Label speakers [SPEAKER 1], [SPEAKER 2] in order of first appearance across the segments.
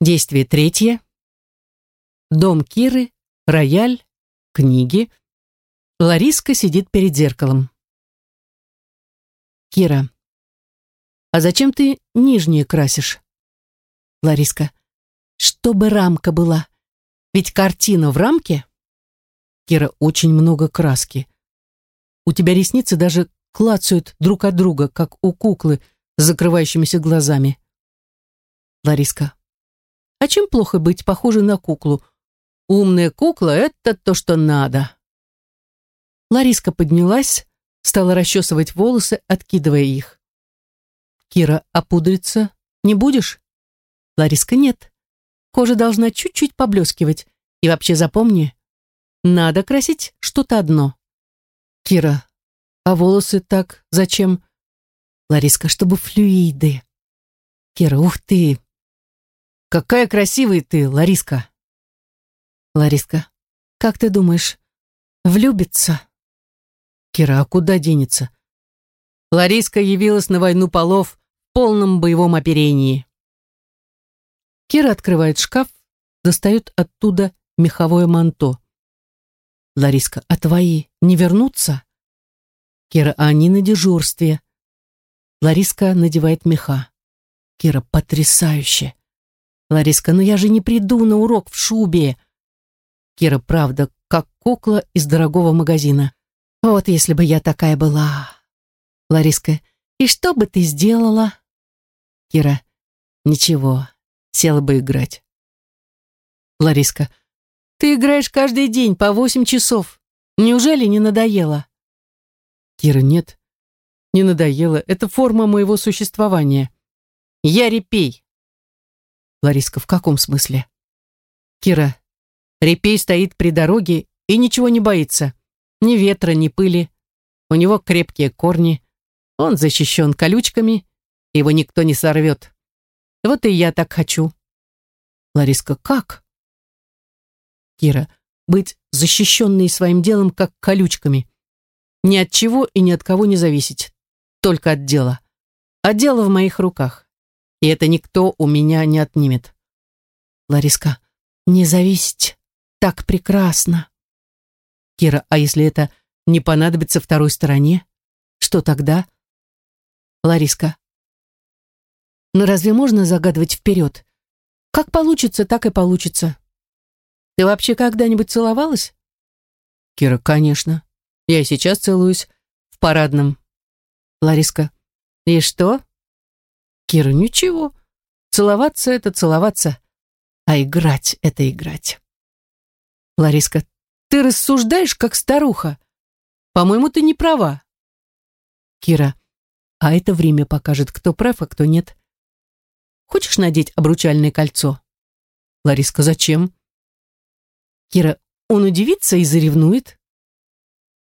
[SPEAKER 1] Действие третье. Дом Киры, рояль, книги. Лариска сидит перед зеркалом. Кира. А зачем ты нижние красишь? Лариска. Чтобы рамка была. Ведь картина в рамке. Кира, очень много краски. У тебя ресницы даже клацают друг от друга, как у куклы с закрывающимися глазами. Лариска. А чем плохо быть похожей на куклу? Умная кукла — это то, что надо. Лариска поднялась, стала расчесывать волосы, откидывая их. Кира, опудриться не будешь? Лариска, нет. Кожа должна чуть-чуть поблескивать. И вообще запомни, надо красить что-то одно. Кира, а волосы так зачем? Лариска, чтобы флюиды. Кира, ух ты! Какая красивая ты, Лариска! Лариска, как ты думаешь, влюбится? Кира, а куда денется? Лариска явилась на войну полов в полном боевом оперении. Кира открывает шкаф, достает оттуда меховое манто. Лариска, а твои не вернутся? Кира, а они на дежурстве. Лариска надевает меха. Кира, потрясающе. Лариска, но я же не приду на урок в шубе. Кира, правда, как кукла из дорогого магазина. Вот если бы я такая была. Лариска, и что бы ты сделала? Кира, ничего, села бы играть. Лариска, ты играешь каждый день по восемь часов. Неужели не надоело? Кира, нет. Не надоело. Это форма моего существования. Я репей. Лариска, в каком смысле? Кира, репей стоит при дороге и ничего не боится. Ни ветра, ни пыли. У него крепкие корни. Он защищен колючками, его никто не сорвет. Вот и я так хочу. Лариска, как? Кира, быть защищенной своим делом, как колючками. Ни от чего и ни от кого не зависеть. Только от дела. А дело в моих руках. И это никто у меня не отнимет. Лариска, не зависеть. Так прекрасно. Кира, а если это не понадобится второй стороне? Что тогда? Лариска. Но разве можно загадывать вперед? Как получится, так и получится. Ты вообще когда-нибудь целовалась? Кира, конечно. Я сейчас целуюсь в парадном. Лариска. И что? Кира, ничего. Целоваться — это целоваться, а играть — это играть. Лариска. Ты рассуждаешь, как старуха. По-моему, ты не права. Кира. А это время покажет, кто прав, а кто нет. Хочешь надеть обручальное кольцо? Лариска. Зачем? Кира, он удивится и заревнует.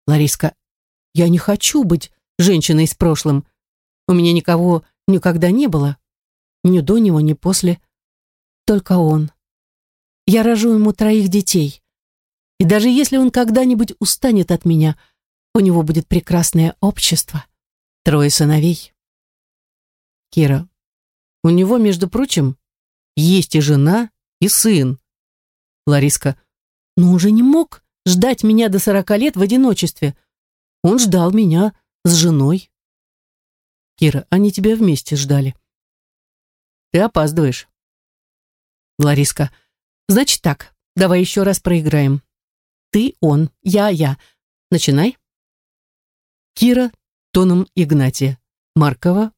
[SPEAKER 1] Лариска, я не хочу быть женщиной с прошлым. У меня никого никогда не было. Ни до него, ни после. Только он. Я рожу ему троих детей. И даже если он когда-нибудь устанет от меня, у него будет прекрасное общество. Трое сыновей. Кира, у него, между прочим, есть и жена, и сын. Лариска, но уже не мог ждать меня до сорока лет в одиночестве. Он ждал меня с женой. Кира, они тебя вместе ждали. Ты опаздываешь. Лариска, значит так, давай еще раз проиграем. Ты, он, я, я. Начинай. Кира тоном Игнатия. Маркова,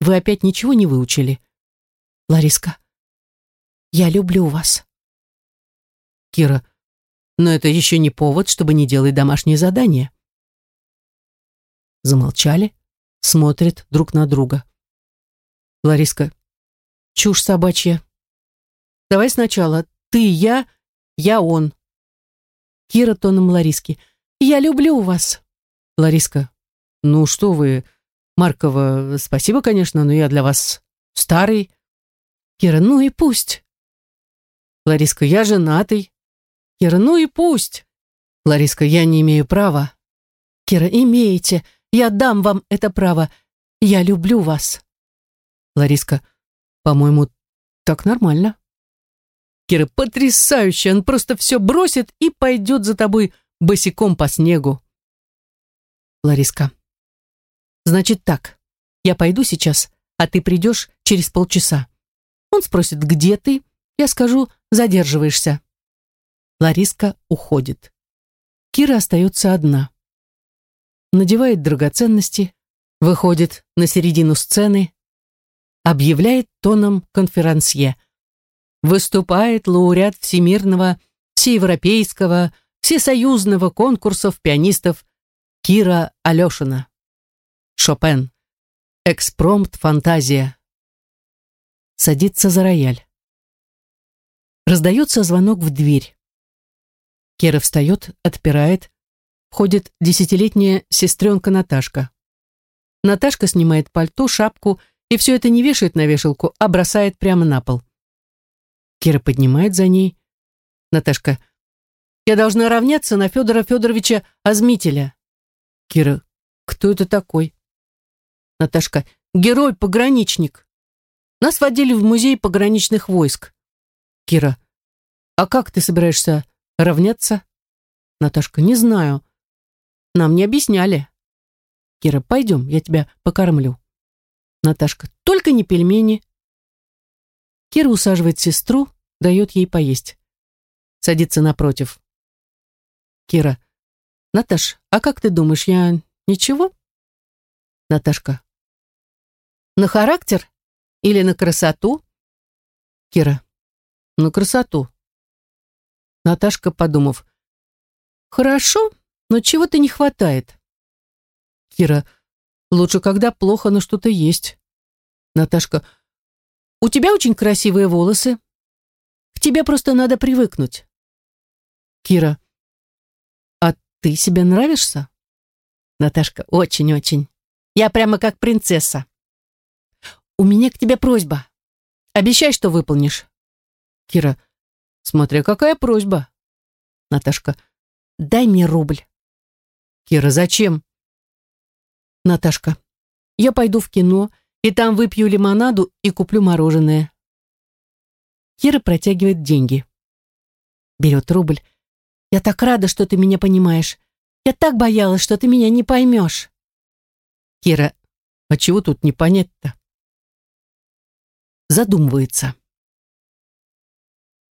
[SPEAKER 1] вы опять ничего не выучили? Лариска, я люблю вас. Кира, но это еще не повод, чтобы не делать домашнее задание. Замолчали, смотрят друг на друга. Лариска, чушь собачья. Давай сначала ты, я, я, он. Кира тоном Лариски. Я люблю вас. Лариска, ну что вы, Маркова, спасибо, конечно, но я для вас старый. Кира, ну и пусть. Лариска, я женатый. Кира, ну и пусть. Лариска, я не имею права. Кира, имеете. Я дам вам это право. Я люблю вас. Лариска, по-моему, так нормально. Кира, потрясающе, он просто все бросит и пойдет за тобой босиком по снегу. Лариска. Значит так, я пойду сейчас, а ты придешь через полчаса. Он спросит, где ты? Я скажу, задерживаешься. Лариска уходит. Кира остается одна. Надевает драгоценности, выходит на середину сцены, объявляет тоном конферансье. Выступает лауреат всемирного, всеевропейского, всесоюзного конкурсов пианистов Кира Алешина. Шопен. Экспромт фантазия. Садится за рояль. Раздается звонок в дверь. Кира встает, отпирает. Входит десятилетняя сестренка Наташка. Наташка снимает пальто, шапку и все это не вешает на вешалку, а бросает прямо на пол. Кира поднимает за ней. Наташка. Я должна равняться на Федора Федоровича Азмителя. Кира. Кто это такой? Наташка. Герой-пограничник. Нас водили в музей пограничных войск. Кира. А как ты собираешься Равняться? Наташка, не знаю. Нам не объясняли. Кира, пойдем, я тебя покормлю. Наташка, только не пельмени. Кира усаживает сестру, дает ей поесть. Садится напротив. Кира, Наташ, а как ты думаешь, я ничего? Наташка, на характер или на красоту? Кира, на красоту. Наташка, подумав, «Хорошо, но чего-то не хватает». Кира, «Лучше, когда плохо, но что-то есть». Наташка, «У тебя очень красивые волосы. К тебе просто надо привыкнуть». Кира, «А ты себе нравишься?» Наташка, «Очень-очень. Я прямо как принцесса». «У меня к тебе просьба. Обещай, что выполнишь». Кира, Смотря какая просьба. Наташка. Дай мне рубль. Кира, зачем? Наташка. Я пойду в кино, и там выпью лимонаду и куплю мороженое. Кира протягивает деньги. Берет рубль. Я так рада, что ты меня понимаешь. Я так боялась, что ты меня не поймешь. Кира, а чего тут не понять-то? Задумывается.